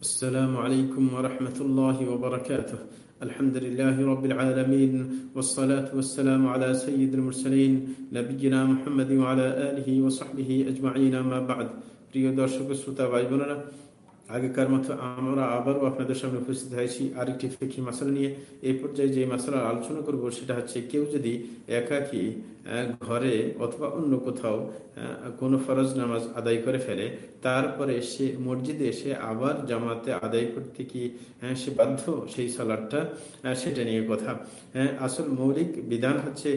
السلام عليكم ورحمة الله وبركاته الحمد لله رب العالمين والصلاة والسلام على سيد المرسلين نبينا محمد وعلى آله وصحبه أجمعين ما بعد প্রিয় দর্শক শ্রোতা ভাই বোনেরা আগেকার মতো আমরা আবারও আপনাদের সামনে উপস্থিত হয়েছি আরেকটি ফিকি মাসালা নিয়ে। এই পর্যায়ে যে মাসালা আলোচনা করব, সেটা হচ্ছে কেউ যদি একাকি ঘরে অথবা অন্য কোথাও কোনো ফরজ নামাজ আদায় করে ফেলে, তারপরে সে মসজিদে এসে আবার জামাতে আদায় করতে কি সে বাধ্য সেই সালাদটা সেটা নিয়ে কথা। আসল মৌলিক বিধান হচ্ছে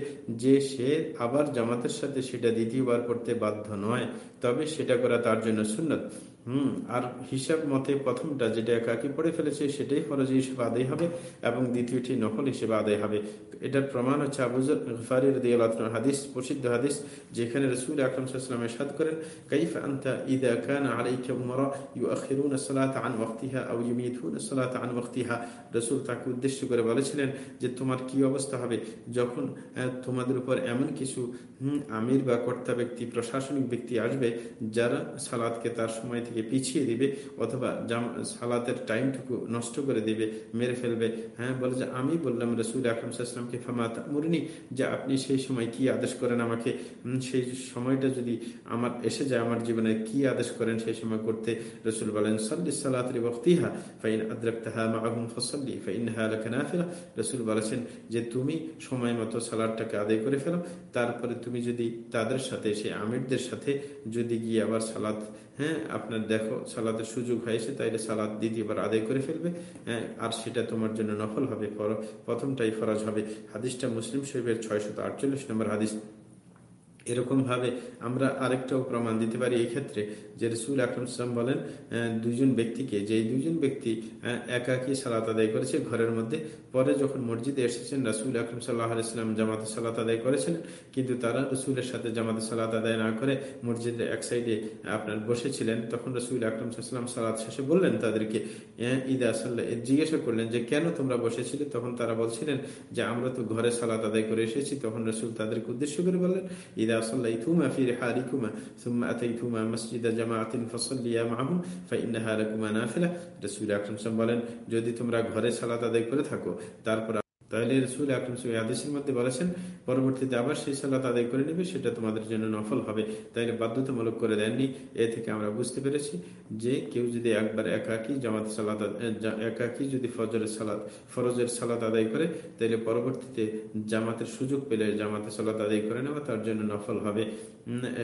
যে সে আবার জামাতের সাথে সেটা দ্বিতীয়বার করতে বাধ্য নয়, তবে সেটা করা তার জন্য সুন্নত। হম, আর হিসাব মতে প্রথমটা যেটা একাকি পড়ে ফেলেছে সেটাই ফরজ হিসেবে আদায় হবে এবং দ্বিতীয়টি নকল হিসেবে আদায় হবে। এটার প্রমাণ হচ্ছে আবুজর হাদিস, প্রসিদ্ধ হাদিস, যেখানে রসুল আকরম সাল্লামের সাদ করেন, কাইফ আন্তা ইদা কান সালাত আন ওয়াক্তিহা আও ইউমিতুন সালাত আন ওয়াক্তিহা। রসুল তাকে উদ্দেশ্য করে বলেছিলেন যে, তোমার কি অবস্থা হবে যখন তোমাদের উপর এমন কিছু আমির বা কর্তা ব্যক্তি, প্রশাসনিক ব্যক্তি আসবে যারা সালাদকে তার সময় থেকে পিছিয়ে দিবে অথবা সালাতের টাইমটুকু নষ্ট করে দিবে, মেরে ফেলবে। হ্যাঁ বলে যে আমি বললাম, রসুল আকরম সাল্লামকে ফামাত মুরিনি যে আপনি সেই সময় কি আদেশ করেন আমাকে? সেই সময়টা যদি আমার এসে যায়, আমার জীবনে কি আদেশ করেন সেই সময় করতে? রসুল বলেন, সাল্লি সালাতরি বক্তিহা ফাইন আদ্রাক্তাহা মাহুম ফসল্লি ফাইন হালাকানাফিলা রসুল বলেছেন যে তুমি সময় মতো সালাদটাকে আদায় করে ফেলো। তারপরে তুমি যদি তাদের সাথে, সেই আমিরদের সাথে যদি গিয়ে আবার সালাদ হ্যাঁ আপনার দেখো, সালাতের সুযোগ হয়েছে, তাইলে সালাদ দ্বিতীয়বার আদায় করে ফেলবে। হ্যাঁ আর সেটা তোমার জন্য নফল হবে প্রথমটাই ফরাজ হবে। হাদিসটা মুসলিম শরীফের ছয়শত আটচল্লিশ নম্বর হাদিস। এরকম ভাবে আমরা আরেকটাও প্রমাণ দিতে পারি এই ক্ষেত্রে যে রসুল আকরম ইসলাম বলেন দুজন ব্যক্তিকে যে দুজন ব্যক্তি একাকি সালাত আদায় করেছে ঘরের মধ্যে, পরে যখন মসজিদে এসেছেন, রাসুল আকরম সাল্লাহ আলাইসলাম জামাতে সালাত আদায় করেছেন, কিন্তু তারা রসুলের সাথে জামাতে সালাত আদায় না করে মসজিদের এক সাইডে আপনার বসেছিলেন, তখন রসুল আকরম সাল্লাম সালাত শেষে বললেন তাদেরকে ঈদা সাল্লাহ জিজ্ঞাসা করলেন যে, কেন তোমরা বসেছিলে? তখন তারা বলছিলেন যে, আমরা তো ঘরে সালাত আদায় করে এসেছি। তখন রসুল তাদেরকে উদ্দেশ্য করে বললেন ঈদা إذا صليتما في رحالكما ثم أتيتما مسجد جماعة فصليا معهم فإنها لكما نافلة رسول أكرم বলেন যদি তোমরা ঘরে সালাত আদায় করে থাকো তারপর তাহলে রসুল আকরম আদেশের মধ্যে বলেছেন, পরবর্তীতে আবার সেই সালাত আদায় করে নেবে, সেটা তোমাদের জন্য নফল হবে। তাইলে বাধ্যতামূলক করে দেননি, এ থেকে আমরা বুঝতে পেরেছি যে কেউ যদি একবার একাকি জামাত সালাত একাকি যদি ফজরের সালাত, ফরজের সালাত আদায় করে, তাহলে পরবর্তীতে জামাতের সুযোগ পেলে জামাতের সালাত আদায় করে নেওয়া তার জন্য নফল হবে।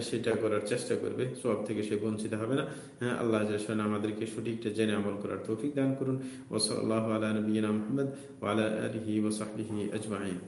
সেটা করার চেষ্টা করবে সব থেকে সে বঞ্চিত হবে না। হ্যাঁ আল্লাহ আমাদেরকে সঠিকটা জেনে আমল করার তৌফিক দান করুন। ওসল আল্লাহ আলা মোহাম্মদ ওয়ালা আলহি وصحبه أجمعين.